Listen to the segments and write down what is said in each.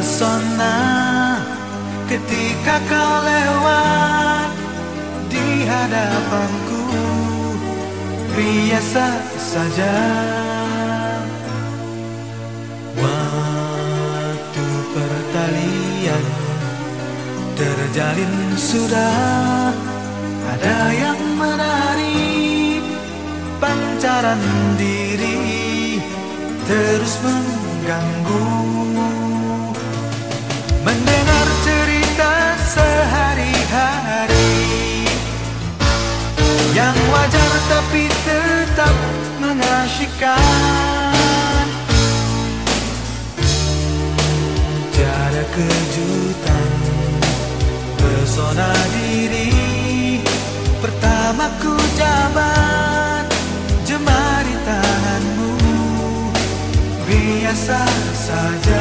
terpesona ketika kau lewat di hadapanku biasa saja. Waktu pertalian terjalin sudah ada yang menarik pancaran diri terus mengganggu. mengejutkan Tiada kejutan Pesona diri. Pertama ku jabat Jemari tanganmu. Biasa saja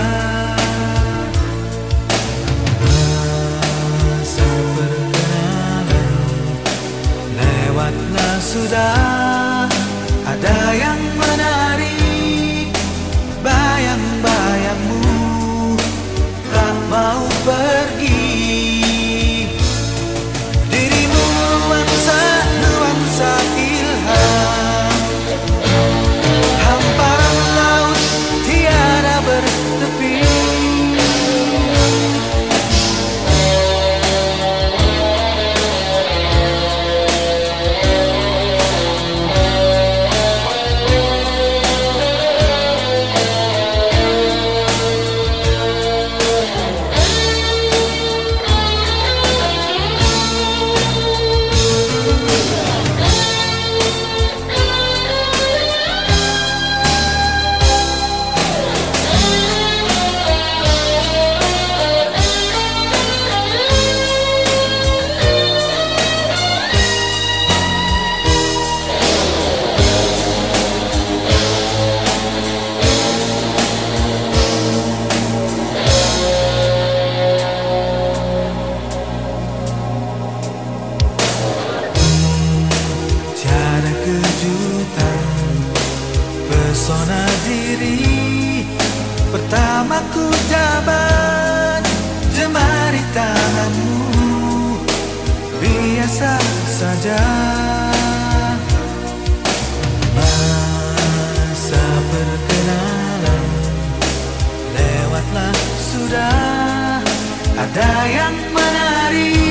aku dapat jemari tanganmu. Biasa saja. Masa perkenalan lewatlah sudah. Ada yang menarik